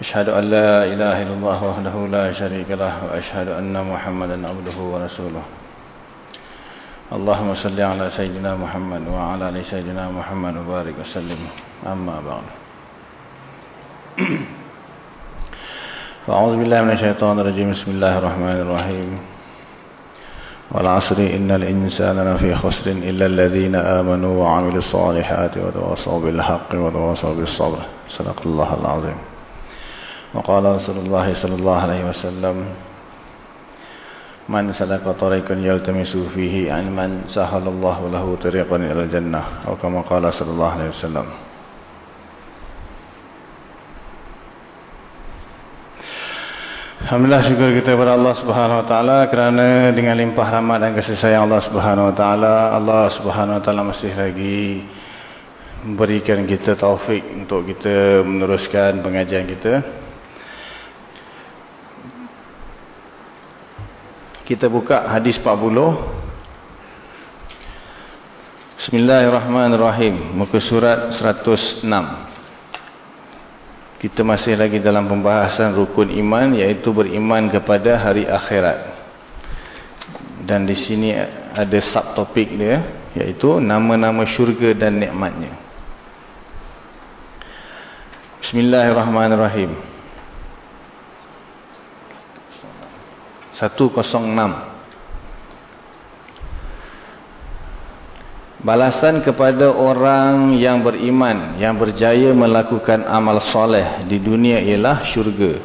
أشهد أن لا إله إلا الله وحده لا شريك له وأشهد أن محمدا عبده ورسوله اللهم صل على سيدنا محمد وعلى آل سيدنا محمد وبارك وسلم أما بعد فأعوذ بالله من الشيطان الرجيم بسم الله الرحمن الرحيم والعصر إن الإنسان لفي خسر إلا الذين آمنوا وعملوا الصالحات وتواصوا بالحق وتواصوا بالصبر. صدق الله العظيم. وقال رسول الله صلى الله عليه وسلم من سلك طريقا يلتمس فيه علما سهل الله له طريقا إلى الجنة. أو كما قال صلى الله عليه وسلم. Alhamdulillah syukur kita kepada Allah Subhanahu Wa Taala kerana dengan limpah rahmat dan kasih sayang Allah Subhanahu Wa Taala Allah Subhanahu Wa Taala masih lagi memberikan kita taufik untuk kita meneruskan pengajian kita. Kita buka hadis 40. Bismillahirrahmanirrahim. Muka surat 106. Kita masih lagi dalam pembahasan rukun iman iaitu beriman kepada hari akhirat. Dan di sini ada subtopik dia iaitu nama-nama syurga dan nikmatnya. Bismillahirrahmanirrahim. 106 Balasan kepada orang yang beriman, yang berjaya melakukan amal soleh di dunia ialah syurga.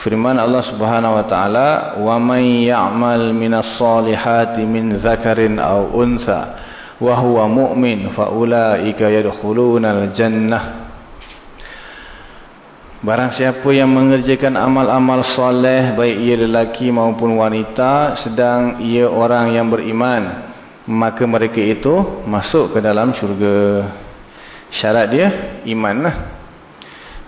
Firman Allah Subhanahu wa taala, "Wa may ya'mal minas solihati min dzakarin aw untha wa huwa mu'min fa ulaika yadkhulunal jannah." Barang siapa yang mengerjakan amal-amal soleh baik ia lelaki maupun wanita sedang ia orang yang beriman maka mereka itu masuk ke dalam syurga. Syarat dia iman lah.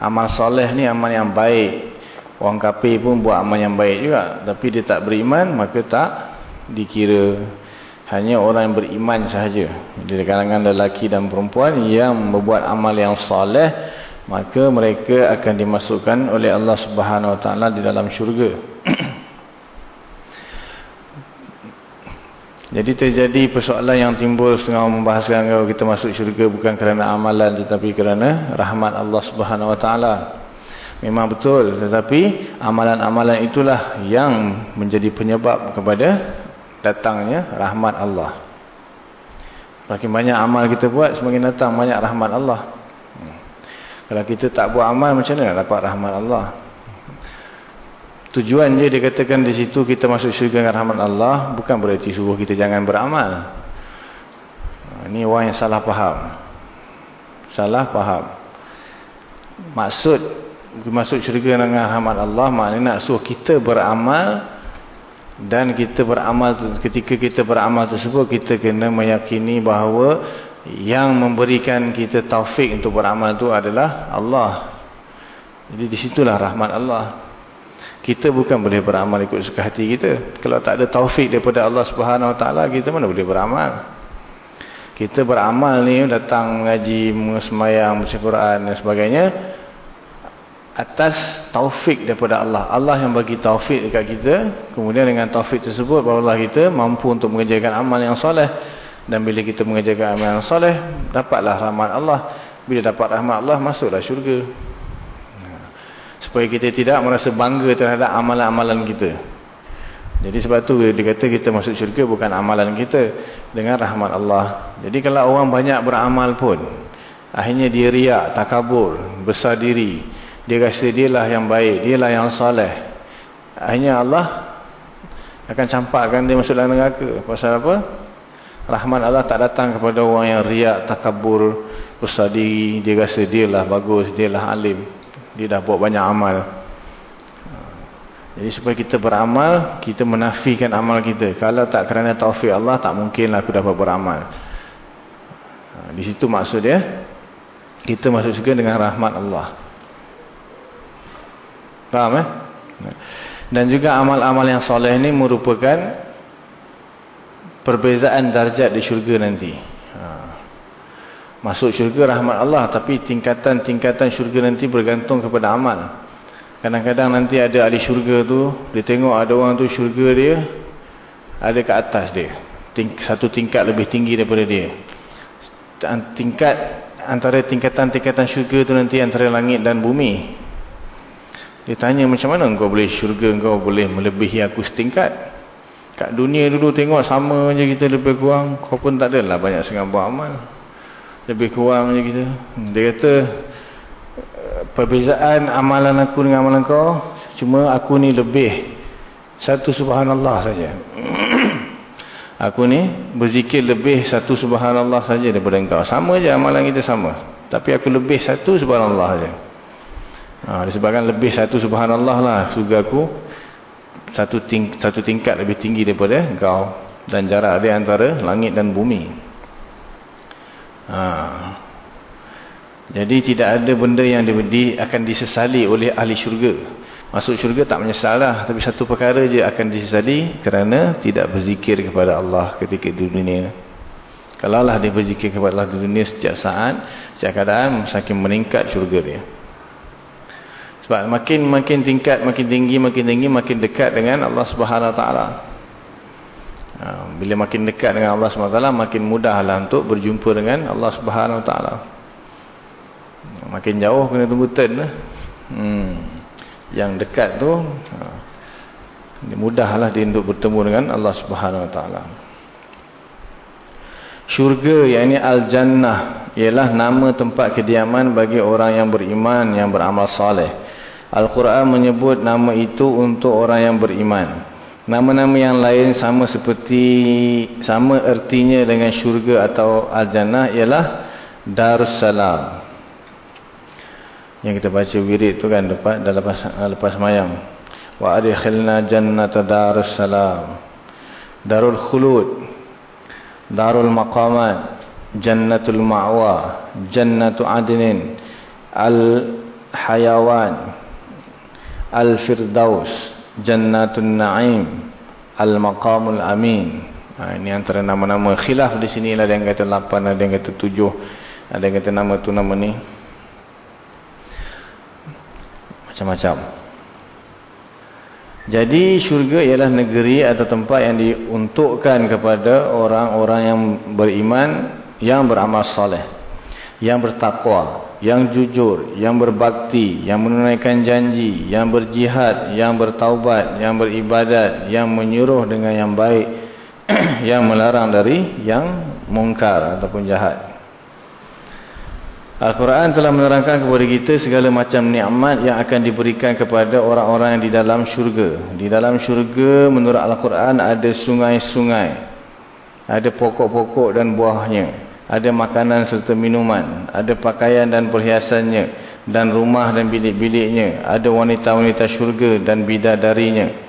Amal soleh ni amal yang baik. Orang kafir pun buat amal yang baik juga. Tapi dia tak beriman maka tak dikira. Hanya orang yang beriman sahaja. Di kalangan lelaki dan perempuan yang membuat amal yang soleh maka mereka akan dimasukkan oleh Allah Subhanahu Wa Taala di dalam syurga Jadi terjadi persoalan yang timbul setengah membahaskan kalau kita masuk syurga bukan kerana amalan tetapi kerana rahmat Allah Subhanahu Wa Taala. Memang betul tetapi amalan-amalan itulah yang menjadi penyebab kepada datangnya rahmat Allah. Semakin banyak amal kita buat semakin datang banyak rahmat Allah. Hmm. Kalau kita tak buat amal macam mana dapat rahmat Allah? Tujuan dia dikatakan di situ kita masuk syurga dengan rahmat Allah bukan berarti suruh kita jangan beramal. Ini orang yang salah faham. Salah faham. Maksud masuk syurga dengan rahmat Allah maknanya nak suruh kita beramal dan kita beramal ketika kita beramal tersebut kita kena meyakini bahawa yang memberikan kita taufik untuk beramal itu adalah Allah. Jadi di situlah rahmat Allah. Kita bukan boleh beramal ikut suka hati kita. Kalau tak ada taufik daripada Allah Subhanahu Wa Taala, kita mana boleh beramal? Kita beramal ni datang mengaji, mengesemayang, baca Quran dan sebagainya atas taufik daripada Allah. Allah yang bagi taufik dekat kita. Kemudian dengan taufik tersebut barulah kita mampu untuk mengerjakan amal yang soleh. Dan bila kita mengerjakan amal yang soleh, dapatlah rahmat Allah. Bila dapat rahmat Allah, masuklah syurga supaya kita tidak merasa bangga terhadap amalan-amalan kita. Jadi sebab tu dia kata kita masuk syurga bukan amalan kita dengan rahmat Allah. Jadi kalau orang banyak beramal pun akhirnya dia riak, takabur, besar diri, dia rasa dialah yang baik, dialah yang soleh. Akhirnya Allah akan campakkan dia masuk dalam neraka. Pasal apa? Rahmat Allah tak datang kepada orang yang riak, takabur, besar diri. Dia rasa dia lah bagus, dia lah alim. Dia dah buat banyak amal. Jadi supaya kita beramal, kita menafikan amal kita. Kalau tak kerana taufik Allah, tak mungkinlah aku dapat beramal. Di situ maksud dia, kita masuk juga dengan rahmat Allah. Faham eh? Dan juga amal-amal yang soleh ini merupakan perbezaan darjat di syurga nanti. Masuk syurga rahmat Allah tapi tingkatan-tingkatan syurga nanti bergantung kepada amal. Kadang-kadang nanti ada ahli syurga tu, dia tengok ada orang tu syurga dia ada ke atas dia. Ting satu tingkat lebih tinggi daripada dia. Tingkat antara tingkatan-tingkatan syurga tu nanti antara langit dan bumi. Dia tanya macam mana kau boleh syurga kau boleh melebihi aku setingkat. Kat dunia dulu tengok sama je kita lebih kurang. Kau pun tak adalah banyak sangat buat amal. Lebih kurang je kita. Dia kata perbezaan amalan aku dengan amalan kau. Cuma aku ni lebih. Satu subhanallah saja. aku ni berzikir lebih satu subhanallah saja daripada engkau. Sama je amalan kita sama. Tapi aku lebih satu subhanallah saja. Ha, disebabkan lebih satu subhanallah lah surga aku satu, ting satu tingkat lebih tinggi daripada kau dan jarak dia antara langit dan bumi. Ha. Jadi tidak ada benda yang di, di, akan disesali oleh ahli syurga. Masuk syurga tak menyesal lah. Tapi satu perkara je akan disesali kerana tidak berzikir kepada Allah ketika di dunia. Kalau lah dia berzikir kepada Allah di dunia setiap saat, setiap keadaan, semakin meningkat syurga dia. Sebab makin makin tingkat, makin tinggi, makin tinggi, makin dekat dengan Allah Subhanahu Wa Taala. Ha, bila makin dekat dengan Allah Taala, makin mudahlah untuk berjumpa dengan Allah Taala. Makin jauh kena tunggu turn lah. Hmm. Yang dekat tu ha, mudahlah dia untuk bertemu dengan Allah Taala. Syurga yang ini Al-Jannah ialah nama tempat kediaman bagi orang yang beriman yang beramal saleh. Al-Quran menyebut nama itu untuk orang yang beriman. Nama-nama yang lain sama seperti sama ertinya dengan syurga atau al-jannah ialah Darussalam. Yang kita baca wirid tu kan lepas dah lepas lepas mayam. Wa adkhilna jannata Darussalam. Darul khulud. Darul maqamat. Jannatul ma'wa. Jannatu adnin. Al-hayawan. Al-Firdaus, Jannatun Na'im, Al-Maqamul Amin. Ha, ini antara nama-nama khilaf di sini ada yang kata 8, ada yang kata 7, ada yang kata nama tu nama ni. Macam-macam. Jadi syurga ialah negeri atau tempat yang diuntukkan kepada orang-orang yang beriman, yang beramal soleh, yang bertakwa, yang jujur, yang berbakti, yang menunaikan janji, yang berjihad, yang bertaubat, yang beribadat, yang menyuruh dengan yang baik, yang melarang dari yang mungkar ataupun jahat. Al-Quran telah menerangkan kepada kita segala macam nikmat yang akan diberikan kepada orang-orang yang di dalam syurga. Di dalam syurga menurut Al-Quran ada sungai-sungai, ada pokok-pokok dan buahnya ada makanan serta minuman, ada pakaian dan perhiasannya, dan rumah dan bilik-biliknya, ada wanita-wanita syurga dan bidadarinya.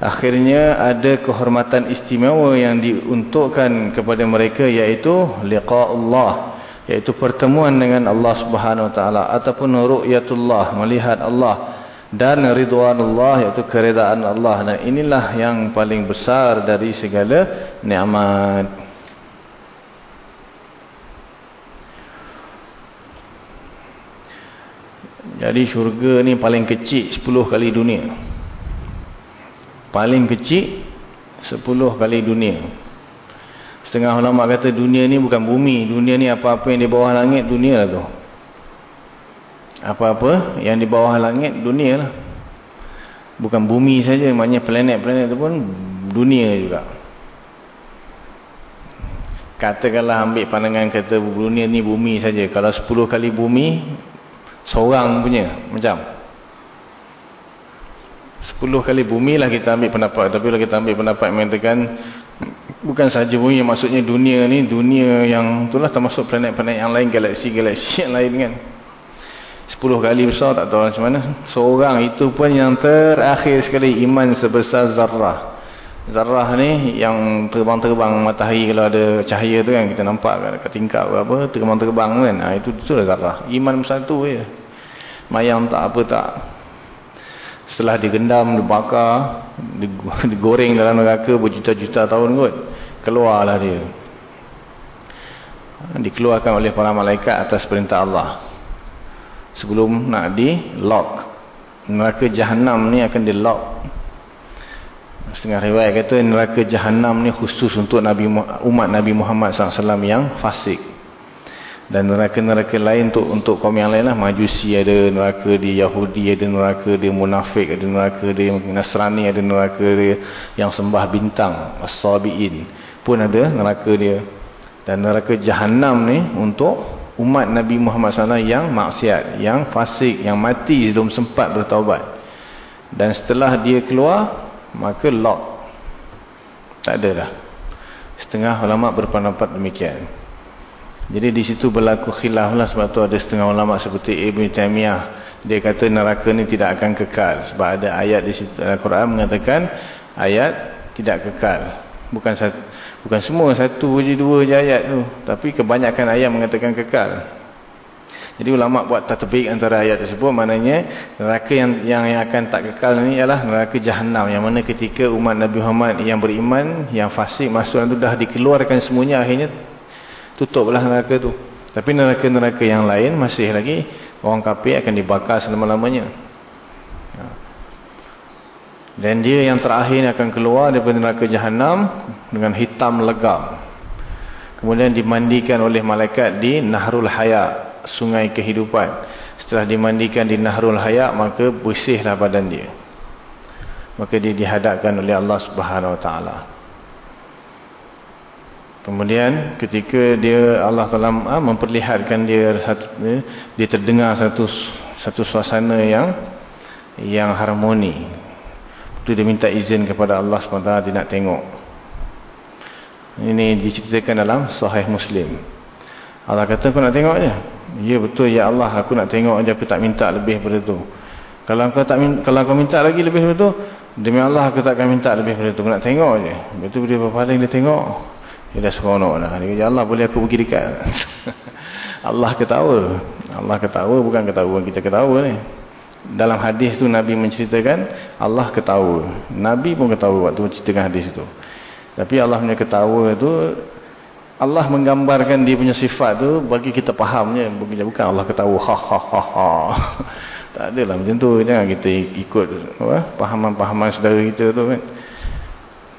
Akhirnya ada kehormatan istimewa yang diuntukkan kepada mereka iaitu liqa Allah, iaitu pertemuan dengan Allah Subhanahu Wa Taala ataupun ru'yatullah, melihat Allah dan ridwanullah iaitu keredaan Allah. Dan inilah yang paling besar dari segala nikmat. Jadi syurga ni paling kecil 10 kali dunia. Paling kecil 10 kali dunia. Setengah ulama kata dunia ni bukan bumi. Dunia ni apa-apa yang di bawah langit dunia lah tu. Apa-apa yang di bawah langit dunia lah. Bukan bumi saja, maknanya planet-planet tu pun dunia juga. Katakanlah ambil pandangan kata dunia ni bumi saja. Kalau 10 kali bumi, seorang punya macam. 10 kali bumi lah kita ambil pendapat. Tapi kalau kita ambil pendapat mengatakan bukan saja bumi maksudnya dunia ni dunia yang itulah termasuk planet-planet yang lain galaksi-galaksi yang lain kan. 10 kali besar tak tahu macam mana. Seorang itu pun yang terakhir sekali iman sebesar zarrah. Zarrah ni yang terbang-terbang matahari kalau ada cahaya tu kan kita nampak dekat tingkap apa terbang-terbang kan. Ha, itu tu lah zarrah. Iman besar tu je mayang tak apa tak. Setelah digendam, dibakar digoreng dalam neraka berjuta-juta tahun kot. Keluarlah dia. Dikeluarkan oleh para malaikat atas perintah Allah. Sebelum nak di lock neraka jahanam ni akan di lock. Setengah riwayat kata neraka jahanam ni khusus untuk Nabi umat Nabi Muhammad SAW yang fasik dan neraka-neraka lain untuk untuk kaum yang lain lah. Majusi ada neraka di Yahudi ada neraka di munafik ada neraka di Nasrani ada neraka dia yang sembah bintang as-sabiin pun ada neraka dia. Dan neraka jahanam ni untuk umat Nabi Muhammad SAW yang maksiat yang fasik yang mati belum sempat bertaubat. Dan setelah dia keluar maka lock. Tak ada dah. Setengah ulama berpendapat demikian jadi di situ berlaku khilaf lah sebab tu ada setengah ulama seperti Ibn Taymiyah. Dia kata neraka ni tidak akan kekal. Sebab ada ayat di situ Al-Quran mengatakan ayat tidak kekal. Bukan satu, bukan semua satu je dua je ayat tu. Tapi kebanyakan ayat mengatakan kekal. Jadi ulama buat tatbik antara ayat tersebut maknanya neraka yang yang yang akan tak kekal ni ialah neraka jahanam yang mana ketika umat Nabi Muhammad yang beriman yang fasik masuk itu dah dikeluarkan semuanya akhirnya tutuplah neraka tu. Tapi neraka-neraka yang lain masih lagi orang kafir akan dibakar selama-lamanya. Ha. dan dia yang terakhir akan keluar daripada neraka jahanam dengan hitam legam. Kemudian dimandikan oleh malaikat di Nahrul Hayat sungai kehidupan. Setelah dimandikan di Nahrul Hayat maka bersihlah badan dia. Maka dia dihadapkan oleh Allah Subhanahu Wa Taala Kemudian ketika dia Allah Taala ah, memperlihatkan dia satu dia terdengar satu satu suasana yang yang harmoni. Itu dia minta izin kepada Allah SWT dia nak tengok. Ini diceritakan dalam Sahih Muslim. Allah kata aku nak tengok je. Ya betul ya Allah aku nak tengok aja aku tak minta lebih daripada itu. Kalau kau tak minta, kalau kau minta lagi lebih daripada itu, demi Allah aku tak akan minta lebih daripada itu. Aku nak tengok je. Betul dia berpaling dia tengok. Dia dah seronok dah. Dia kata, Allah boleh aku pergi dekat. Allah ketawa. Allah ketawa bukan ketawa kita ketawa ni. Dalam hadis tu Nabi menceritakan Allah ketawa. Nabi pun ketawa waktu menceritakan hadis tu. Tapi Allah punya ketawa tu Allah menggambarkan dia punya sifat tu bagi kita fahamnya. Bukan Allah ketawa. Ha ha ha ha. Tak adalah macam tu. Jangan kita ikut pahaman-pahaman saudara kita tu kan.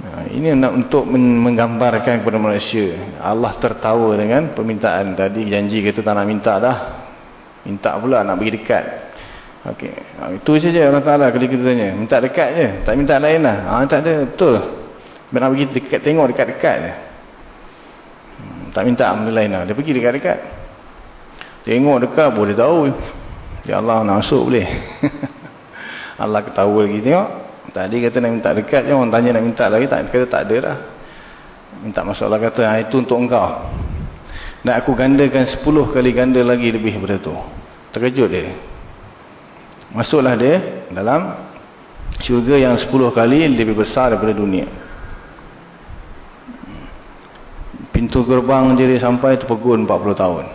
Ha, ini untuk menggambarkan kepada manusia. Allah tertawa dengan permintaan tadi janji kita tak nak minta dah. Minta pula nak pergi dekat. Okey. Ha, itu saja Allah Taala ketika kita tanya. Minta dekat je, tak minta lain lah. Ha, tak ada, betul. Nak pergi dekat tengok dekat-dekat je. Hmm, tak minta benda lain lah. Dia pergi dekat-dekat. Tengok dekat boleh tahu. Ya Allah nak masuk boleh. Allah ketawa lagi tengok. Tadi kata nak minta dekat je, orang tanya nak minta lagi, tak kata tak ada dah. Minta masalah kata, ha, itu untuk engkau. Dan aku gandakan 10 kali ganda lagi lebih daripada tu. Terkejut dia. Masuklah dia dalam syurga yang 10 kali lebih besar daripada dunia. Pintu gerbang je dia sampai terpegun 40 tahun.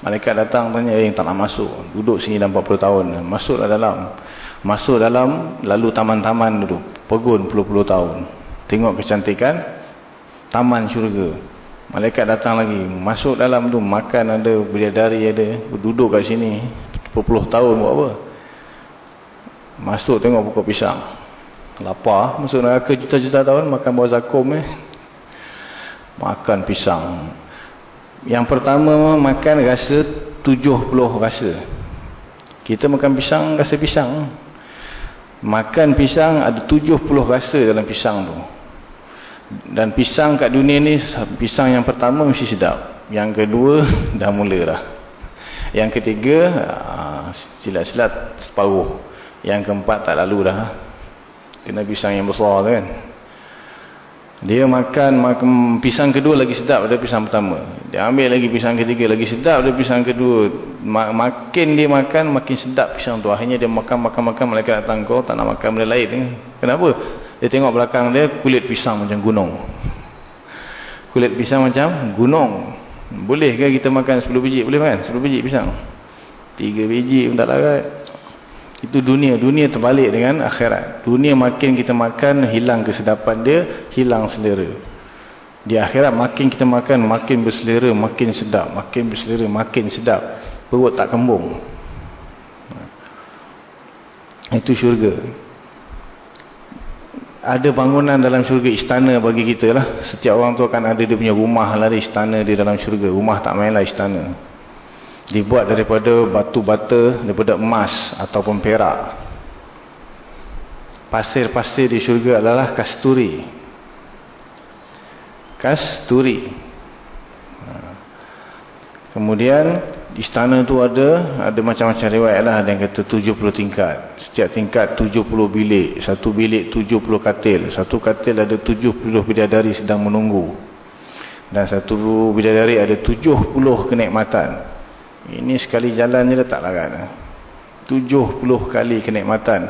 Malaikat datang tanya, eh, tak nak masuk. Duduk sini dalam 40 tahun. Masuklah dalam. Masuk dalam lalu taman-taman dulu. Pegun puluh-puluh tahun. Tengok kecantikan taman syurga. Malaikat datang lagi. Masuk dalam tu makan ada, bidadari ada, duduk kat sini puluh tahun buat apa? Masuk tengok pokok pisang. Lapar, masuk neraka juta-juta tahun makan buah zakum eh. Makan pisang. Yang pertama makan rasa 70 rasa. Kita makan pisang rasa pisang. Makan pisang ada 70 rasa dalam pisang tu. Dan pisang kat dunia ni, pisang yang pertama mesti sedap. Yang kedua, dah mula dah. Yang ketiga, ah, silat-silat separuh. Yang keempat, tak lalu dah. Kena pisang yang besar kan. Dia makan, makan pisang kedua lagi sedap daripada pisang pertama. Dia ambil lagi pisang ketiga lagi sedap daripada pisang kedua. Makin dia makan, makin sedap pisang tu. Akhirnya dia makan-makan-makan, mereka datang kau, tak nak makan benda lain. Kenapa? Dia tengok belakang dia, kulit pisang macam gunung. Kulit pisang macam gunung. Boleh ke kita makan 10 biji? Boleh kan? 10 biji pisang. 3 biji pun tak larat. Itu dunia. Dunia terbalik dengan akhirat. Dunia makin kita makan, hilang kesedapan dia, hilang selera. Di akhirat makin kita makan, makin berselera, makin sedap. Makin berselera, makin sedap. Perut tak kembung. Itu syurga. Ada bangunan dalam syurga, istana bagi kita lah. Setiap orang tu akan ada dia punya rumah lah, istana di dalam syurga. Rumah tak main lah istana dibuat daripada batu bata daripada emas ataupun perak. Pasir-pasir di syurga adalah kasturi. Kasturi. Ha. kemudian istana tu ada ada macam-macam riwayat lah. Ada yang kata 70 tingkat. Setiap tingkat 70 bilik. Satu bilik 70 katil. Satu katil ada 70 bidadari sedang menunggu. Dan satu bidadari ada 70 kenikmatan ini sekali jalan je letak larat. 70 kali kenikmatan.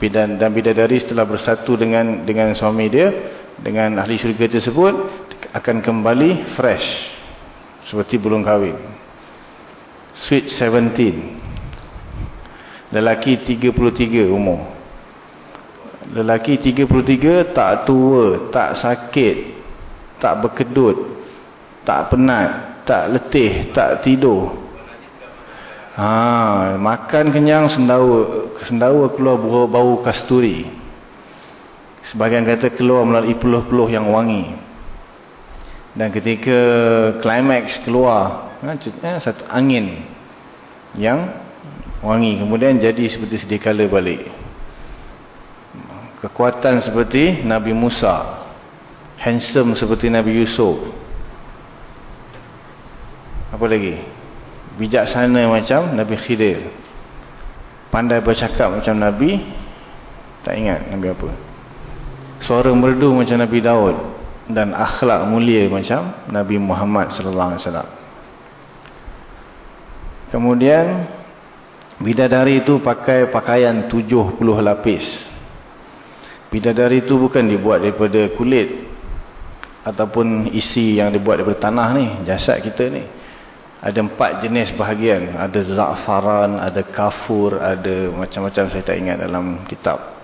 Dan bidadari setelah bersatu dengan dengan suami dia, dengan ahli syurga tersebut, akan kembali fresh. Seperti belum kahwin. Sweet 17. Lelaki 33 umur. Lelaki 33 tak tua, tak sakit, tak berkedut, tak penat, tak letih, tak tidur. Ha, makan kenyang sendawa, sendawa keluar bau, bau kasturi. Sebagian kata keluar melalui peluh-peluh yang wangi. Dan ketika climax keluar, ha, eh, satu angin yang wangi. Kemudian jadi seperti sedia kala balik. Kekuatan seperti Nabi Musa. Handsome seperti Nabi Yusuf. Apa lagi? Bijaksana macam Nabi Khidir. Pandai bercakap macam Nabi tak ingat Nabi apa. Suara merdu macam Nabi Daud dan akhlak mulia macam Nabi Muhammad sallallahu alaihi wasallam. Kemudian bidadari itu pakai pakaian 70 lapis. Bidadari itu bukan dibuat daripada kulit ataupun isi yang dibuat daripada tanah ni jasad kita ni ada empat jenis bahagian. Ada za'faran, ada kafur ada macam-macam saya tak ingat dalam kitab.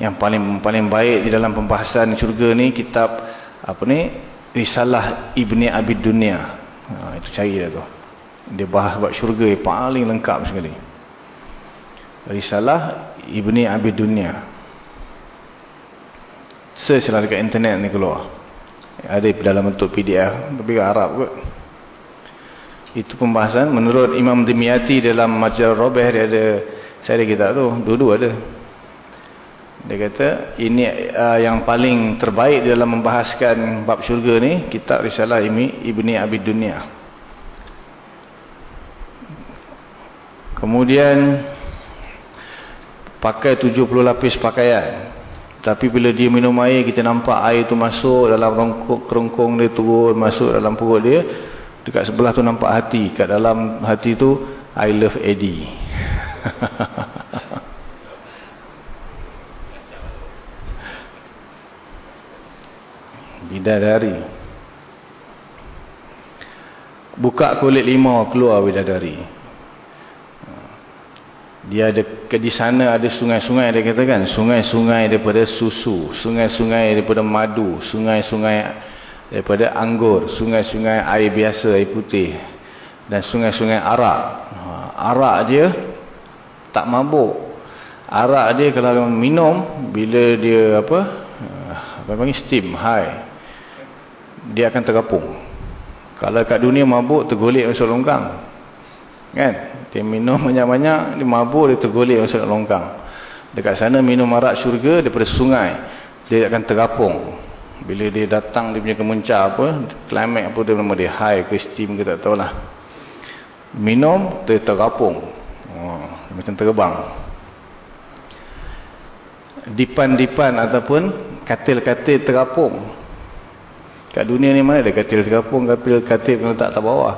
Yang paling paling baik di dalam pembahasan syurga ni kitab apa ni risalah Ibni Abid Dunia. Ha, itu cari dah tu. Dia bahas buat syurga yang paling lengkap sekali. Risalah Ibni Abid Dunia. Search lah dekat internet ni keluar. Ada dalam bentuk PDF tapi Arab kot itu pembahasan. Menurut Imam Dimyati dalam majalah Robeh dia ada saya ada kitab tu. Dua-dua ada. Dia kata ini uh, yang paling terbaik dalam membahaskan bab syurga ni kitab risalah ini Ibni Abid Dunia. Kemudian pakai 70 lapis pakaian. Tapi bila dia minum air kita nampak air tu masuk dalam rongkok kerongkong dia turun masuk dalam perut dia Dekat sebelah tu nampak hati. Kat dalam hati tu, I love Eddie. bidadari. Buka kulit limau, keluar bidadari. Dia ada di sana ada sungai-sungai dia katakan, sungai-sungai daripada susu, sungai-sungai daripada madu, sungai-sungai daripada anggur, sungai-sungai air biasa, air putih dan sungai-sungai arak. Ha, arak dia tak mabuk. Arak dia kalau minum bila dia apa? Apa panggil steam high. Dia akan tergapung. Kalau kat dunia mabuk tergolek masuk longkang. Kan? Dia minum banyak-banyak, dia mabuk dia tergolek masuk longkang. Dekat sana minum arak syurga daripada sungai. Dia akan tergapung bila dia datang dia punya kemuncak apa climax apa dia nama dia high ke steam ke tak tahulah minum dia terapung oh, macam terbang dipan-dipan ataupun katil-katil terapung. Kat dunia ni mana ada katil terapung, katil-katil yang letak atas bawah.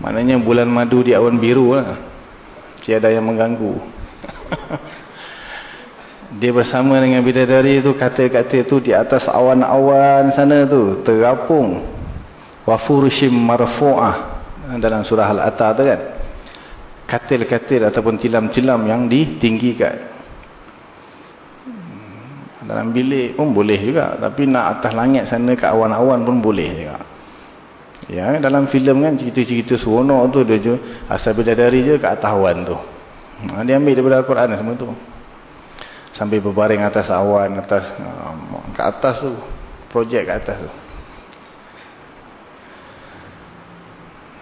Maknanya bulan madu di awan biru lah. Tiada yang mengganggu. Dia bersama dengan bidadari tu, katil-katil tu di atas awan-awan sana tu. Terapung. Wafurushim marfu'ah. Dalam surah Al-Atta tu kan. Katil-katil ataupun tilam-tilam yang ditinggikan. Dalam bilik pun boleh juga. Tapi nak atas langit sana ke awan-awan pun boleh juga. Ya, dalam filem kan cerita-cerita seronok tu dia je asal bidadari je kat atas awan tu. Ha, dia ambil daripada Al-Quran semua tu. Sambil berbaring atas awan, atas uh, kat atas tu. Projek kat atas tu.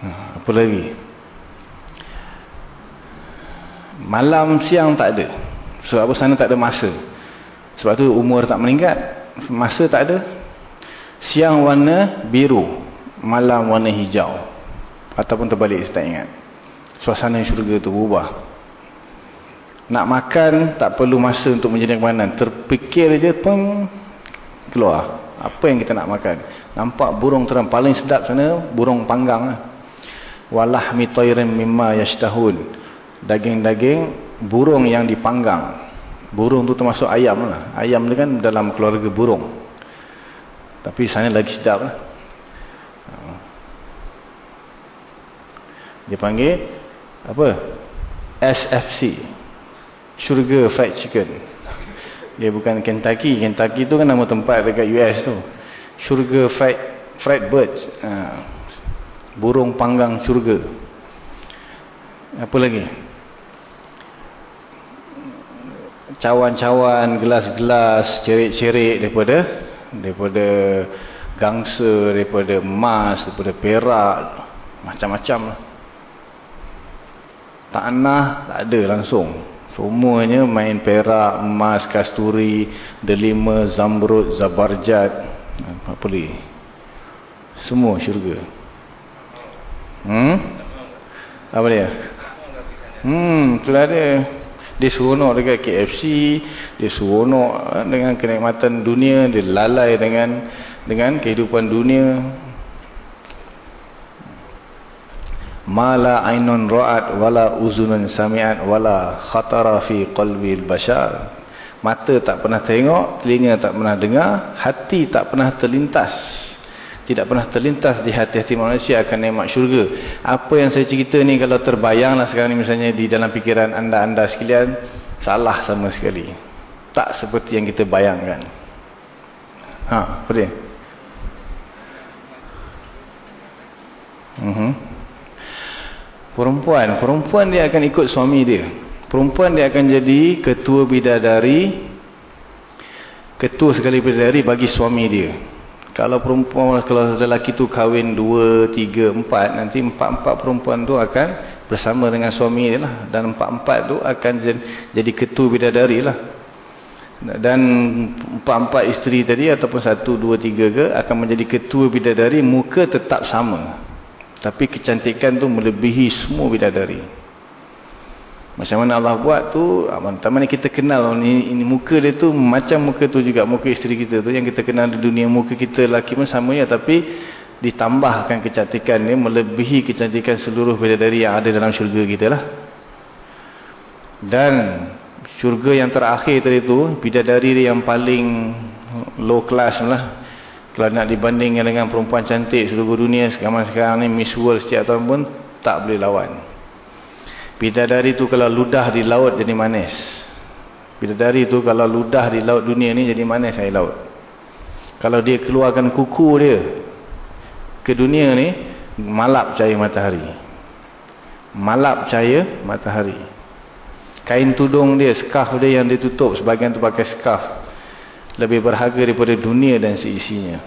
Ha, apa lagi? Malam siang tak ada. Sebab apa sana tak ada masa. Sebab tu umur tak meningkat. Masa tak ada. Siang warna biru. Malam warna hijau. Ataupun terbalik saya tak ingat. Suasana syurga tu berubah. Nak makan tak perlu masa untuk menjadi makanan. Terfikir je pun keluar. Apa yang kita nak makan. Nampak burung terang. Paling sedap sana burung panggang. Lah. Walah mitairin mimma yashtahun. Daging-daging burung yang dipanggang. Burung tu termasuk ayam lah. Ayam tu kan dalam keluarga burung. Tapi sana lagi sedap lah. Dia panggil apa? SFC. Syurga Fried Chicken. Dia bukan Kentucky. Kentucky tu kan nama tempat dekat US tu. Syurga Fried, fried Birds. Ha. Burung panggang syurga. Apa lagi? cawan-cawan, gelas-gelas, cerik-cerik daripada daripada gangsa, daripada emas, daripada perak, macam-macam lah. Tanah tak ada langsung. Semuanya main perak, emas, kasturi, delima, zamrud, zabarjat, apa lagi? Semua syurga. Hmm? Apa dia? Hmm, tu ada. Dia seronok dekat KFC, dia seronok eh, dengan kenikmatan dunia, dia lalai dengan dengan kehidupan dunia. Mala ainun ra'at wala uzunun sami'at wala khatara fi qalbil bashar. Mata tak pernah tengok, telinga tak pernah dengar, hati tak pernah terlintas tidak pernah terlintas di hati-hati manusia akan nikmat syurga. Apa yang saya cerita ni kalau terbayanglah sekarang ni misalnya di dalam fikiran anda-anda sekalian, salah sama sekali. Tak seperti yang kita bayangkan. Ha? Uh mhm. -huh. Perempuan, perempuan dia akan ikut suami dia. Perempuan dia akan jadi ketua bidadari, ketua sekali bidadari bagi suami dia. Kalau perempuan, kalau lelaki tu kahwin dua, tiga, empat, nanti empat-empat perempuan tu akan bersama dengan suami dia lah. Dan empat-empat tu akan jadi ketua bidadari lah. Dan empat-empat isteri tadi ataupun satu, dua, tiga ke akan menjadi ketua bidadari, muka tetap sama. Tapi kecantikan tu melebihi semua bidadari. Macam mana Allah buat tu, mana kita kenal ni, ini muka dia tu macam muka tu juga, muka isteri kita tu yang kita kenal di dunia muka kita lelaki pun sama ya, tapi ditambahkan kecantikan ni melebihi kecantikan seluruh bidadari yang ada dalam syurga kita lah. Dan syurga yang terakhir tadi tu, bidadari yang paling low class lah. Kalau nak dibandingkan dengan perempuan cantik seluruh dunia sekarang, sekarang ni Miss World setiap tahun pun tak boleh lawan. Bidadari tu kalau ludah di laut jadi manis. Bidadari tu kalau ludah di laut dunia ni jadi manis air laut. Kalau dia keluarkan kuku dia ke dunia ni, malap cahaya matahari. Malap cahaya matahari. Kain tudung dia, scarf dia yang ditutup, sebagian tu pakai scarf. Lebih berharga daripada dunia dan seisinya.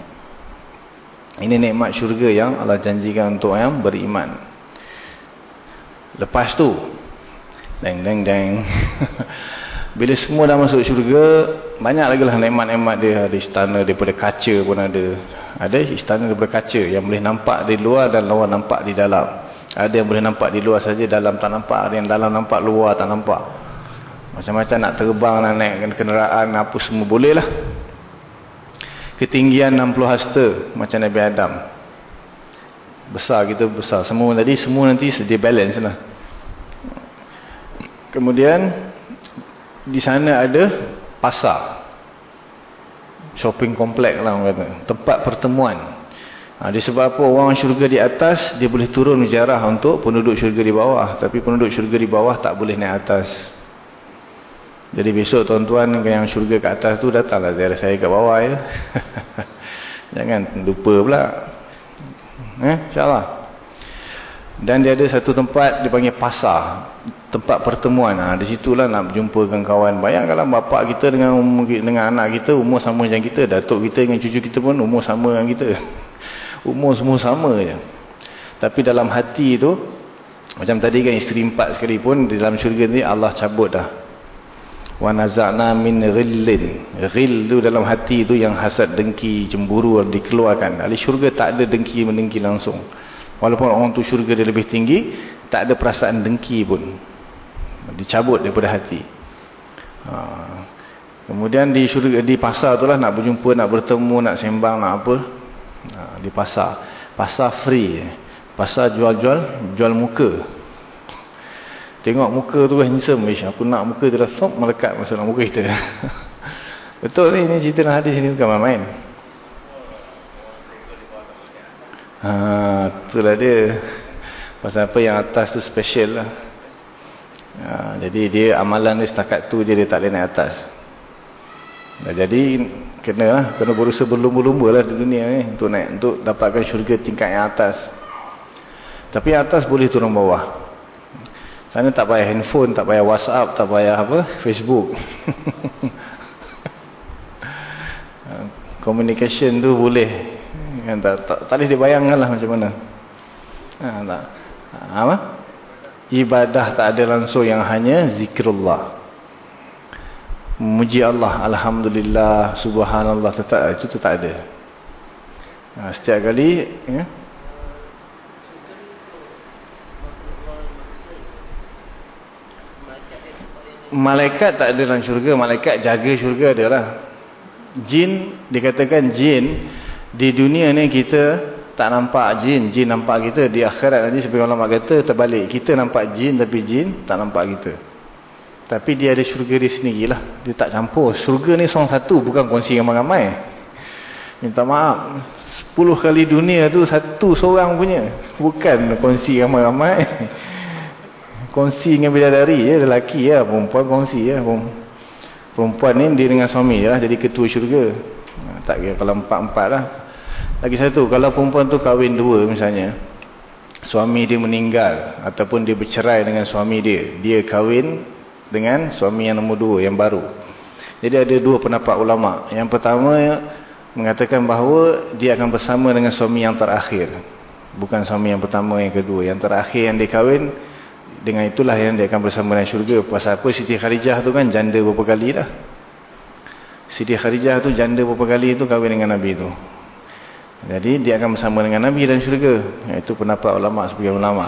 Ini nikmat syurga yang Allah janjikan untuk yang beriman. Lepas tu deng deng deng. Bila semua dah masuk syurga banyak lagi lah nikmat-nikmat dia. Ada istana daripada kaca pun ada. Ada istana daripada kaca yang boleh nampak di luar dan luar nampak di dalam. Ada yang boleh nampak di luar saja dalam tak nampak. Ada yang dalam nampak luar tak nampak Macam-macam nak terbang, nak naik kenderaan, apa semua boleh lah. Ketinggian 60 hasta macam Nabi Adam. Besar kita besar. Semua tadi semua nanti dia balance lah. Kemudian di sana ada pasar. Shopping komplek lah orang kata. Tempat pertemuan. Ha, disebab apa orang syurga di atas dia boleh turun jarah untuk penduduk syurga di bawah. Tapi penduduk syurga di bawah tak boleh naik atas. Jadi besok tuan-tuan yang syurga kat atas tu datanglah ziarah saya kat bawah ya. Jangan lupa pula. Eh, insyaAllah. Dan dia ada satu tempat dipanggil pasar. Tempat pertemuan. Ha, di situlah nak berjumpa dengan kawan. Bayangkanlah bapak kita dengan dengan anak kita umur sama macam kita. Datuk kita dengan cucu kita pun umur sama dengan kita. Umur semua sama je. Tapi dalam hati tu, macam tadi kan isteri empat sekali pun, di dalam syurga ni Allah cabut dah. Wa naza'na min ghillin. Ghill tu dalam hati tu yang hasad, dengki, cemburu dikeluarkan. Ahli syurga tak ada dengki mendengki langsung. Walaupun orang tu syurga dia lebih tinggi, tak ada perasaan dengki pun. Dicabut daripada hati. Ha. Kemudian di syurga, di pasar tu lah nak berjumpa, nak bertemu, nak sembang, nak apa. Ha. Di pasar. Pasar free. Pasar jual-jual, jual muka. Tengok muka tu handsome. Wish. Aku nak muka dah sok melekat masuk muka kita. Betul ni, ni cerita hadis ni bukan main-main. Ha, itulah dia. Pasal apa yang atas tu special lah. Ha, jadi dia amalan dia setakat tu je dia tak boleh naik atas. Nah, jadi kena lah, kena berusaha berlumba-lumba lah di dunia ni untuk naik untuk dapatkan syurga tingkat yang atas. Tapi atas boleh turun bawah. Sana tak payah handphone, tak payah WhatsApp, tak payah apa, Facebook. Communication tu boleh Kan tak, tak, boleh dibayangkan lah macam mana. Ha, tak. Apa? Ibadah tak ada langsung yang hanya zikrullah. Muji Allah, Alhamdulillah, Subhanallah, tetap, itu tu tak ada. Ha, setiap kali, ya, Malaikat tak ada dalam syurga, malaikat jaga syurga adalah jin, dikatakan jin di dunia ni kita tak nampak jin, jin nampak kita. Di akhirat nanti sebagai ulama kata terbalik. Kita nampak jin tapi jin tak nampak kita. Tapi dia ada syurga di sini lah. Dia tak campur. Syurga ni seorang satu bukan kongsi ramai-ramai. Minta maaf. Sepuluh kali dunia tu satu seorang punya. Bukan kongsi ramai-ramai. Kongsi dengan bidadari ya. Lelaki ya. Perempuan kongsi ya. Perempuan ni dia dengan suami ya. Jadi ketua syurga. Tak kira kalau empat-empat lah. Lagi satu, kalau perempuan tu kahwin dua misalnya, suami dia meninggal ataupun dia bercerai dengan suami dia, dia kahwin dengan suami yang nombor dua, yang baru. Jadi ada dua pendapat ulama. Yang pertama mengatakan bahawa dia akan bersama dengan suami yang terakhir. Bukan suami yang pertama, yang kedua. Yang terakhir yang dia kahwin, dengan itulah yang dia akan bersama dengan syurga. Pasal apa Siti Kharijah tu kan janda berapa kali dah. Siti Kharijah tu janda berapa kali tu kahwin dengan Nabi tu. Jadi dia akan bersama dengan Nabi dan syurga. Itu pendapat ulama sebagai ulama.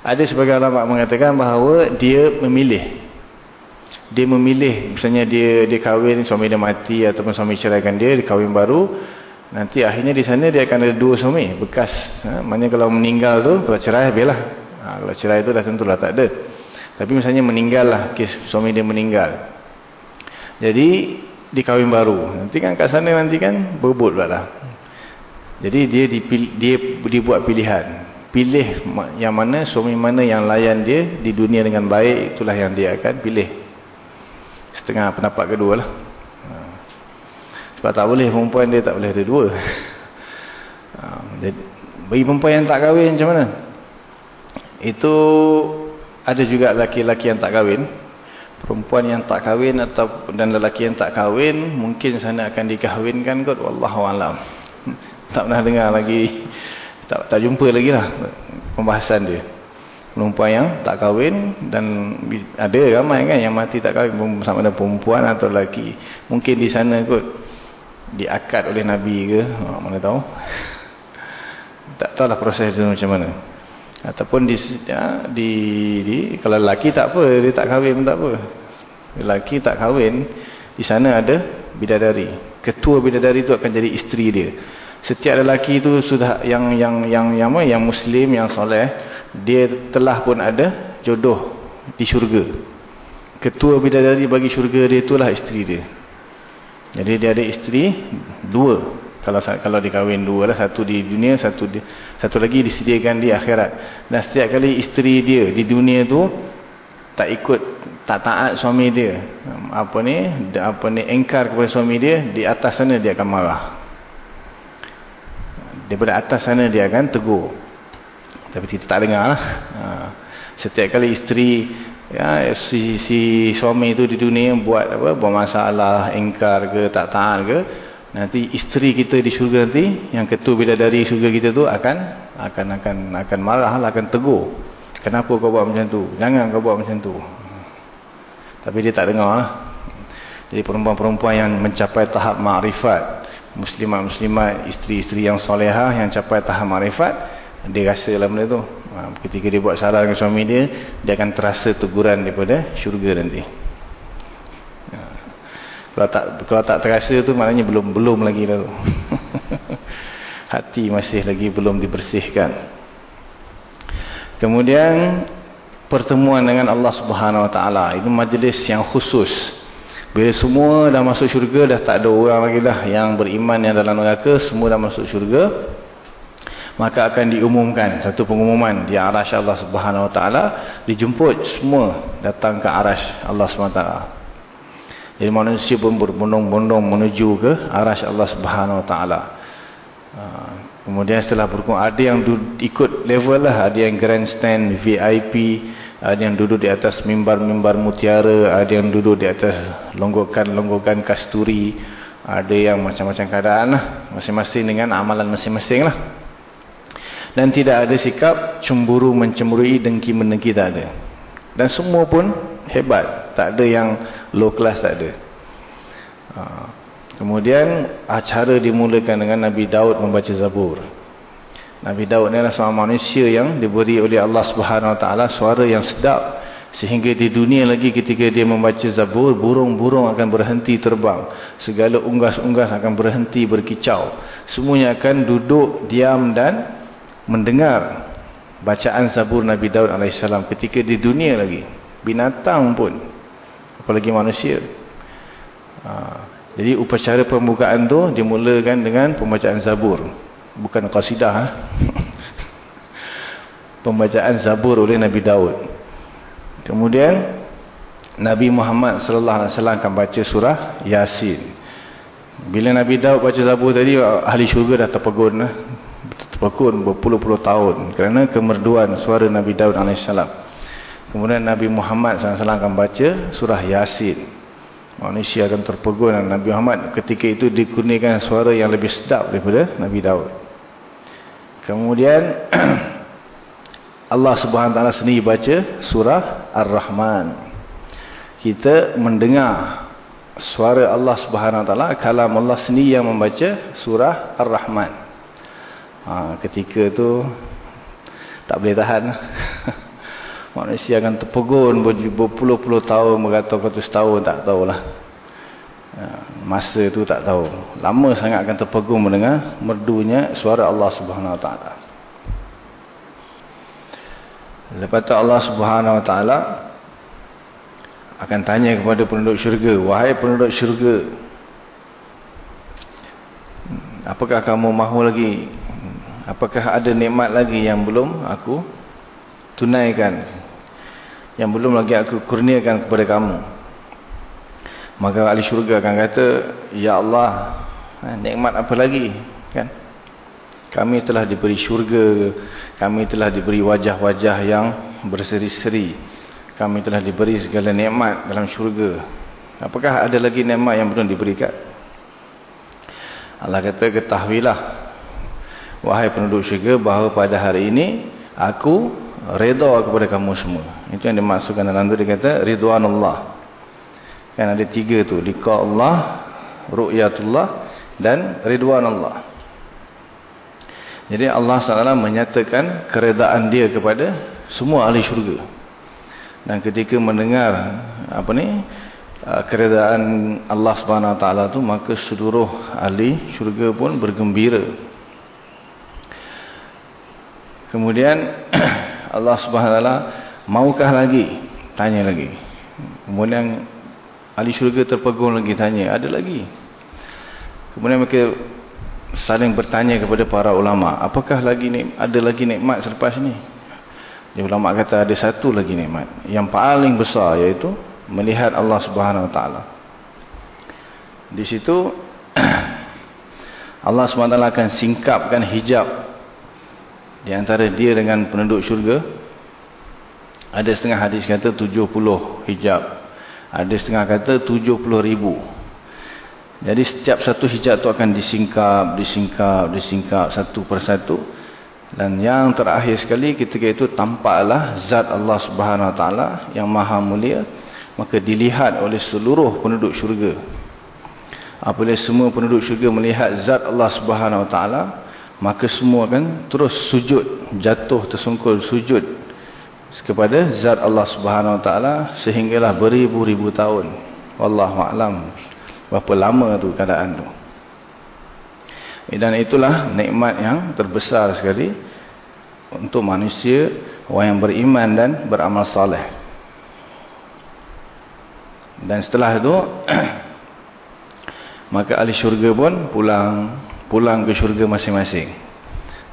Ada sebagai ulama mengatakan bahawa dia memilih. Dia memilih misalnya dia dia kahwin suami dia mati ataupun suami ceraikan dia, dia kahwin baru. Nanti akhirnya di sana dia akan ada dua suami bekas. Ha, maknanya kalau meninggal tu kalau cerai biarlah. Ha, kalau cerai tu dah tentulah tak ada. Tapi misalnya meninggal lah kes suami dia meninggal. Jadi dikahwin baru. Nanti kan kat sana nanti kan berebut pula lah. Jadi dia dipilih, dia dibuat pilihan. Pilih yang mana, suami mana yang layan dia di dunia dengan baik, itulah yang dia akan pilih. Setengah pendapat kedua lah. Ha. Sebab tak boleh perempuan dia tak boleh ada dua. Ha. Bagi perempuan yang tak kahwin macam mana? Itu ada juga laki-laki yang tak kahwin. Perempuan yang tak kahwin atau dan lelaki yang tak kahwin mungkin sana akan dikahwinkan kot. Wallahualam tak pernah dengar lagi. Tak, tak jumpa lagi lah pembahasan dia. Perempuan yang tak kahwin dan ada ramai kan yang mati tak kahwin. Sama ada perempuan atau lelaki. Mungkin di sana kot diakad oleh Nabi ke mana tahu. Tak tahu lah proses itu macam mana ataupun di, ya, di, di kalau lelaki tak apa dia tak kahwin pun tak apa. Lelaki tak kahwin di sana ada bidadari. Ketua bidadari itu akan jadi isteri dia. Setiap lelaki itu sudah yang yang yang yang apa yang muslim yang soleh dia telah pun ada jodoh di syurga. Ketua bidadari bagi syurga dia itulah isteri dia. Jadi dia ada isteri dua kalau kalau dikahwin dua lah satu di dunia satu di, satu lagi disediakan di akhirat. Dan setiap kali isteri dia di dunia tu tak ikut tak taat suami dia apa ni apa ni engkar kepada suami dia di atas sana dia akan marah. Daripada atas sana dia akan tegur. Tapi kita tak dengar lah. Ha. setiap kali isteri ya, si, si suami itu di dunia buat apa buat masalah engkar ke tak taat ke nanti isteri kita di syurga nanti yang ketua bidadari syurga kita tu akan akan akan akan marah lah akan tegur. Kenapa kau buat macam tu? Jangan kau buat macam tu. Tapi dia tak dengar lah. Jadi perempuan-perempuan yang mencapai tahap ma'rifat muslimat-muslimat isteri-isteri yang solehah yang capai tahap ma'rifat dia rasa dalam benda tu. Ha, ketika dia buat salah dengan suami dia dia akan terasa teguran daripada syurga nanti. Kalau tak kalau tak terasa tu maknanya belum belum lagi lalu hati masih lagi belum dibersihkan. Kemudian pertemuan dengan Allah Subhanahu Wa Taala. Itu majlis yang khusus. Bila semua dah masuk syurga dah tak ada orang lagi dah yang beriman yang dalam neraka semua dah masuk syurga maka akan diumumkan satu pengumuman di arash Allah Subhanahu Wa Taala. Dijemput semua datang ke arash Allah Subhanahu Wa Taala jadi manusia pun berbondong-bondong menuju ke arash Allah Subhanahu Wa Taala. Ha, kemudian setelah berkumpul ada yang ikut level lah. Ada yang grandstand VIP ada yang duduk di atas mimbar-mimbar mutiara ada yang duduk di atas longgokan-longgokan kasturi ada yang macam-macam keadaan lah masing-masing dengan amalan masing-masing lah. Dan tidak ada sikap cemburu mencemburui dengki mendengki tak ada. Dan semua pun hebat. Tak ada yang low class tak ada ha. kemudian acara dimulakan dengan Nabi Daud membaca Zabur. Nabi Daud ni adalah seorang manusia yang diberi oleh Allah Subhanahu Taala suara yang sedap. Sehingga di dunia lagi ketika dia membaca Zabur burung-burung akan berhenti terbang. Segala unggas-unggas akan berhenti berkicau. Semuanya akan duduk diam dan mendengar bacaan Zabur Nabi Daud AS ketika di dunia lagi binatang pun apalagi manusia. Ha. jadi upacara pembukaan tu dimulakan dengan pembacaan Zabur. Bukan qasidah ha? pembacaan Zabur oleh Nabi Daud. Kemudian Nabi Muhammad sallallahu alaihi wasallam akan baca surah Yasin. Bila Nabi Daud baca Zabur tadi ahli syurga dah terpegun lah terpekun berpuluh-puluh tahun kerana kemerduan suara Nabi Daud AS kemudian Nabi Muhammad SAW akan baca surah Yasin. Manusia akan terpegun Nabi Muhammad ketika itu dikurniakan suara yang lebih sedap daripada Nabi Daud. Kemudian Allah Subhanahu Taala sendiri baca surah Ar-Rahman. Kita mendengar suara Allah Subhanahu Taala kalam Allah sendiri yang membaca surah Ar-Rahman. Ha, ketika tu tak boleh tahan manusia akan terpegun berpuluh-puluh tahun beratus-ratus tahun tak tahulah. Ha, masa tu tak tahu. Lama sangat akan terpegun mendengar merdunya suara Allah subhanahu wa ta'ala. Lepas tu Allah subhanahu wa ta'ala akan tanya kepada penduduk syurga wahai penduduk syurga apakah kamu mahu lagi? Apakah ada nikmat lagi yang belum aku tunaikan yang belum lagi aku kurniakan kepada kamu. Maka ahli syurga akan kata ya Allah ha, nikmat apa lagi? Kan? Kami telah diberi syurga kami telah diberi wajah-wajah yang berseri-seri. Kami telah diberi segala nikmat dalam syurga. Apakah ada lagi nikmat yang belum diberikan? Allah kata ketahuilah Wahai penduduk syurga bahawa pada hari ini aku redha kepada kamu semua. Itu yang dimaksudkan dalam tu dia kata ridwanullah. Kan ada tiga tu, liqa Allah, ru'yatullah dan ridwanullah. Jadi Allah SWT menyatakan keredaan dia kepada semua ahli syurga. Dan ketika mendengar apa ni uh, keredaan Allah Subhanahu Taala tu maka seluruh ahli syurga pun bergembira kemudian Allah Subhanahu Taala maukah lagi? Tanya lagi. Kemudian ahli syurga terpegun lagi tanya ada lagi? Kemudian mereka saling bertanya kepada para ulama apakah lagi nik ada lagi nikmat selepas ni dia ulama kata ada satu lagi nikmat. Yang paling besar iaitu melihat Allah Subhanahu Wa di situ Allah Subhanahu akan singkapkan hijab di antara dia dengan penduduk syurga ada setengah hadis kata 70 hijab ada setengah kata 70 ribu jadi setiap satu hijab itu akan disingkap, disingkap, disingkap satu persatu. Dan yang terakhir sekali ketika itu tampaklah zat Allah Subhanahu Wa Taala yang maha mulia. Maka dilihat oleh seluruh penduduk syurga. Apabila semua penduduk syurga melihat zat Allah Subhanahu Wa Taala. Maka semua akan terus sujud, jatuh tersungkur sujud. Kepada zat Allah Subhanahu Wa Taala sehinggalah beribu-ribu tahun. Wallahu'alam berapa lama tu keadaan tu dan itulah nikmat yang terbesar sekali untuk manusia orang yang beriman dan beramal soleh dan setelah itu maka ahli syurga pun pulang pulang ke syurga masing-masing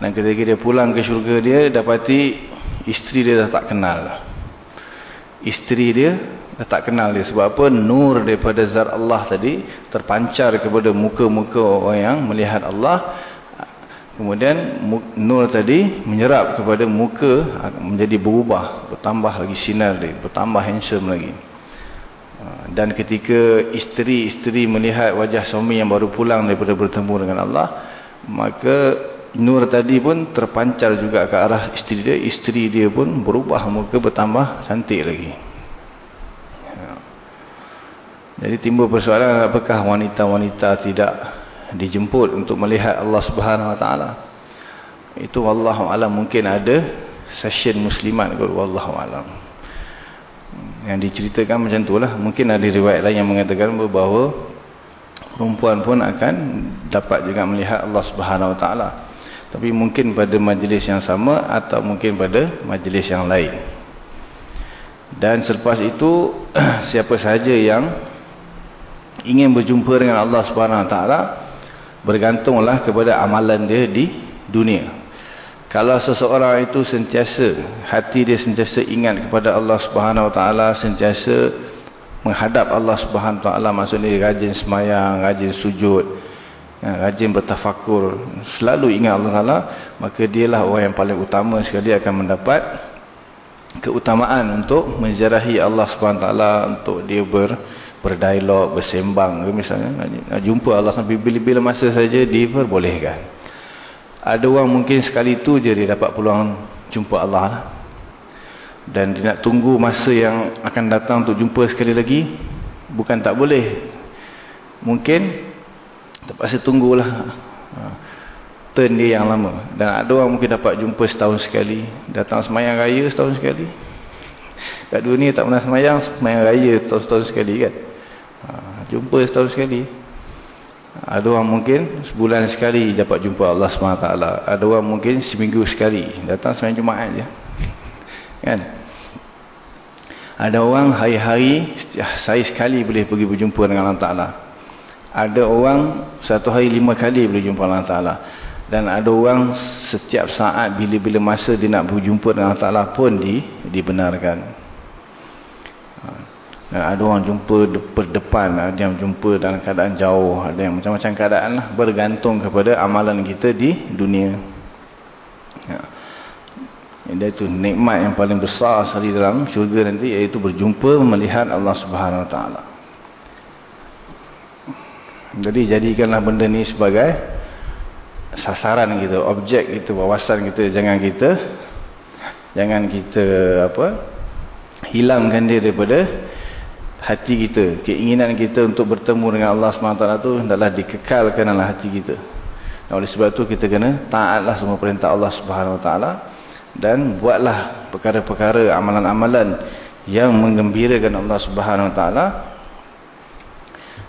dan ketika dia pulang ke syurga dia dapati isteri dia dah tak kenal isteri dia Dah tak kenal dia. Sebab apa? Nur daripada zat Allah tadi terpancar kepada muka-muka orang yang melihat Allah. Kemudian nur tadi menyerap kepada muka menjadi berubah. Bertambah lagi sinar dia. Bertambah handsome lagi. Ha, dan ketika isteri-isteri melihat wajah suami yang baru pulang daripada bertemu dengan Allah. Maka nur tadi pun terpancar juga ke arah isteri dia. Isteri dia pun berubah muka bertambah cantik lagi. Jadi timbul persoalan apakah wanita-wanita tidak dijemput untuk melihat Allah Subhanahu Wa Taala? Itu wallahu alam mungkin ada session muslimat kot wallahu alam. Yang diceritakan macam itulah. Mungkin ada riwayat lain yang mengatakan bahawa perempuan pun akan dapat juga melihat Allah Subhanahu Taala. Tapi mungkin pada majlis yang sama atau mungkin pada majlis yang lain. Dan selepas itu siapa sahaja yang ingin berjumpa dengan Allah Subhanahu Taala bergantunglah kepada amalan dia di dunia. Kalau seseorang itu sentiasa hati dia sentiasa ingat kepada Allah Subhanahu Wa Taala, sentiasa menghadap Allah Subhanahu Wa Taala, maksudnya rajin semayang, rajin sujud, ya, rajin bertafakur, selalu ingat Allah Taala, maka dialah orang yang paling utama sekali akan mendapat keutamaan untuk menziarahi Allah Subhanahu Wa Taala untuk dia ber berdialog, bersembang misalnya. Jumpa Allah sampai bila-bila masa saja diperbolehkan ada orang mungkin sekali tu je dia dapat peluang jumpa Allah lah. dan dia nak tunggu masa yang akan datang untuk jumpa sekali lagi bukan tak boleh mungkin terpaksa tunggulah ha. turn dia yang lama dan ada orang mungkin dapat jumpa setahun sekali datang semayang raya setahun sekali kat dunia tak pernah semayang semayang raya setahun-setahun sekali kan Ha, jumpa setahun sekali. Ada orang mungkin sebulan sekali dapat jumpa Allah SWT. Ada orang mungkin seminggu sekali. Datang sembilan Jumaat je. Kan? Ada orang hari-hari saya sekali boleh pergi berjumpa dengan Allah Ta'ala. Ada orang satu hari lima kali boleh jumpa Allah Ta'ala. Dan ada orang setiap saat bila-bila masa dia nak berjumpa dengan Allah Ta'ala pun di, dibenarkan. Dan ada orang jumpa berdepan, ada yang jumpa dalam keadaan jauh, ada yang macam-macam keadaan lah, bergantung kepada amalan kita di dunia. Ya. Ini itu nikmat yang paling besar sekali dalam syurga nanti, iaitu berjumpa melihat Allah Subhanahu Taala. Jadi jadikanlah benda ni sebagai sasaran kita, objek kita, wawasan kita, jangan kita jangan kita apa hilangkan dia daripada hati kita, keinginan kita untuk bertemu dengan Allah SWT itu adalah dikekalkan dalam hati kita. Dan oleh sebab itu kita kena taatlah semua perintah Allah SWT dan buatlah perkara-perkara amalan-amalan yang menggembirakan Allah SWT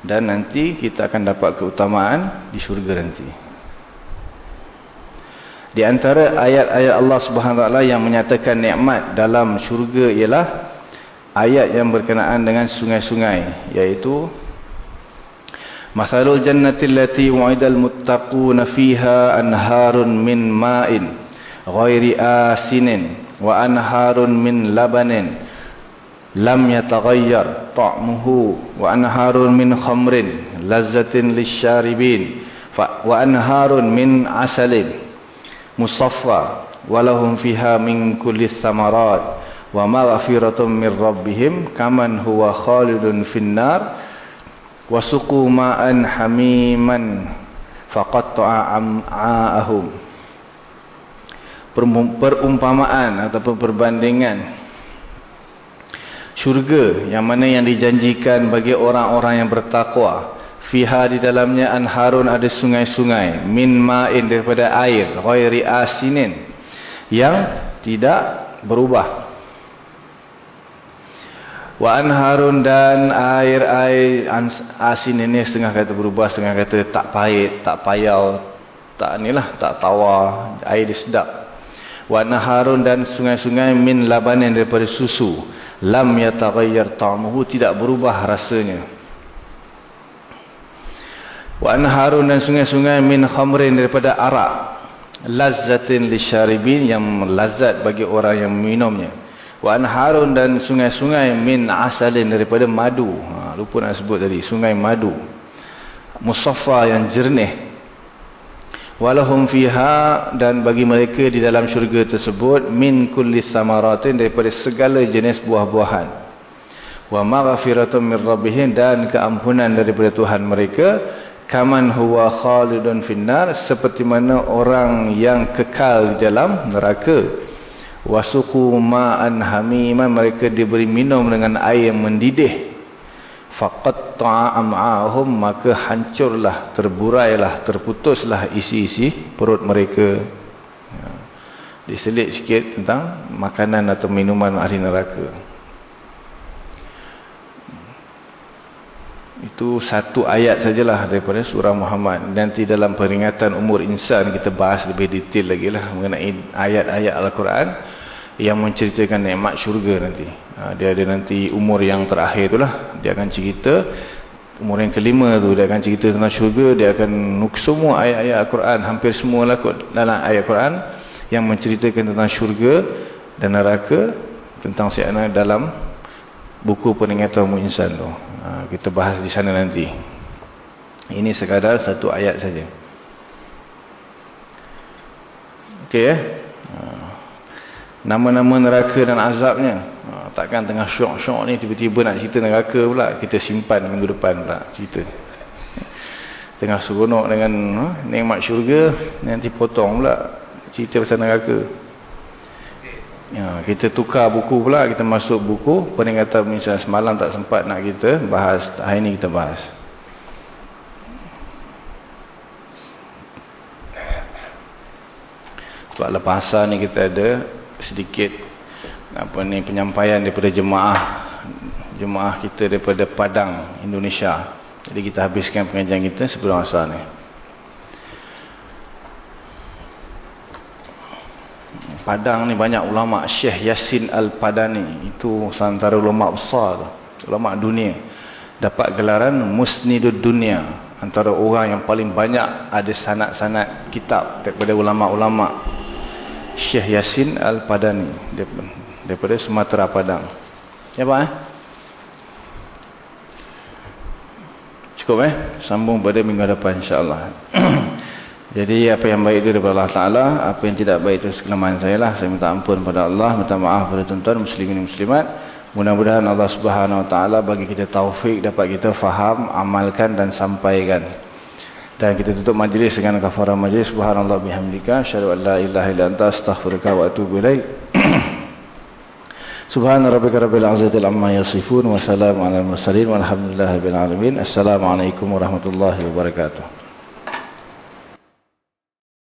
dan nanti kita akan dapat keutamaan di syurga nanti di antara ayat-ayat Allah Subhanahu Taala yang menyatakan nikmat dalam syurga ialah ayat yang berkenaan dengan sungai-sungai yaitu Masalul jannati allati wa'idal muttaquna fiha anharun min ma'in ghairi asinin wa anharun min labanin lam yataghayyar ta'muhu wa anharun min khamrin lazzatin lisyaribin wa anharun min asalin musaffa walahum fiha min kulli thamarat wa maghfiratum min rabbihim kaman huwa khalidun finnar wasuqu ma'an hamiman faqatta'a am'a'ahum. Perumpamaan ataupun perbandingan. Syurga yang mana yang dijanjikan bagi orang-orang yang bertakwa. Fiha di dalamnya anharun ada sungai-sungai. Min ma'in daripada air ghairi asinin. Yang tidak berubah. Wa anharun dan air-air asin ini setengah kata berubah, setengah kata tak pahit, tak payau, tak inilah, tak tawar, air dia sedap. Wa anharun dan sungai-sungai min labanin daripada susu. Lam yataghayyar ta'muhu tidak berubah rasanya. Wa anharun dan sungai-sungai min khamrin daripada arak. Lazzatin lisyaribin yang lazat bagi orang yang minumnya. Wa anharun dan sungai-sungai min asalin daripada madu. Ha, lupa nak sebut tadi. Sungai madu. Musaffa yang jernih. Walahum fiha dan bagi mereka di dalam syurga tersebut min kulli samaratin daripada segala jenis buah-buahan. Wa maghfiratun min rabbihim dan keampunan daripada Tuhan mereka kaman huwa khalidun finnar seperti mana orang yang kekal dalam neraka wasuqu ma'an hamiman mereka diberi minum dengan air yang mendidih. Faqat ta'am'ahum maka hancurlah terburailah terputuslah isi-isi perut mereka. Ya. diselit sikit tentang makanan atau minuman ahli neraka Itu satu ayat sajalah daripada surah Muhammad. Nanti dalam peringatan umur insan kita bahas lebih detail lagi lah mengenai ayat-ayat Al-Quran yang menceritakan nikmat syurga nanti. Ha, dia ada nanti umur yang terakhir tu lah. Dia akan cerita umur yang kelima tu dia akan cerita tentang syurga. Dia akan nuk semua ayat-ayat Al-Quran hampir semua lah dalam ayat Al-Quran yang menceritakan tentang syurga dan neraka tentang siapa dalam buku peringatan umur insan tu. Ha, kita bahas di sana nanti. Ini sekadar satu ayat saja. Okey ya. Nama-nama neraka dan azabnya. Ha, takkan tengah syok-syok ni tiba-tiba nak cerita neraka pula. Kita simpan minggu depan pula cerita. Tengah seronok dengan ha, nikmat syurga. Nanti potong pula cerita pasal neraka. Ya, kita tukar buku pula, kita masuk buku peringatan misalnya semalam tak sempat nak kita bahas, hari ini kita bahas. Sebab lepas ni kita ada sedikit apa ni penyampaian daripada jemaah jemaah kita daripada Padang, Indonesia. Jadi kita habiskan pengajian kita sebelum asal ni. Padang ni banyak ulama Syekh Yasin Al-Padani. Itu antara ulama besar ulama dunia. Dapat gelaran Musnidud Dunia. Antara orang yang paling banyak ada sanad-sanad kitab daripada ulama-ulama Syekh Yasin Al-Padani daripada Sumatera Padang. Ya Pak eh? cukup eh? Sambung pada minggu depan insyaAllah Jadi apa yang baik itu daripada Allah Ta'ala Apa yang tidak baik itu sekelemahan saya lah. Saya minta ampun kepada Allah Minta maaf kepada tuan-tuan muslimin dan muslimat. Mudah-mudahan Allah Subhanahu Wa Ta'ala Bagi kita taufik Dapat kita faham Amalkan dan sampaikan. Dan kita tutup majlis dengan kafarah majlis. Subhanallah bihamdika Asyadu an la ilaha illa anta Astaghfirullah wa atubu ilaih Subhana rabbika rabbil azatil amma yasifun Wassalamu ala mursalin Walhamdulillah bin alamin. Assalamualaikum warahmatullahi wabarakatuh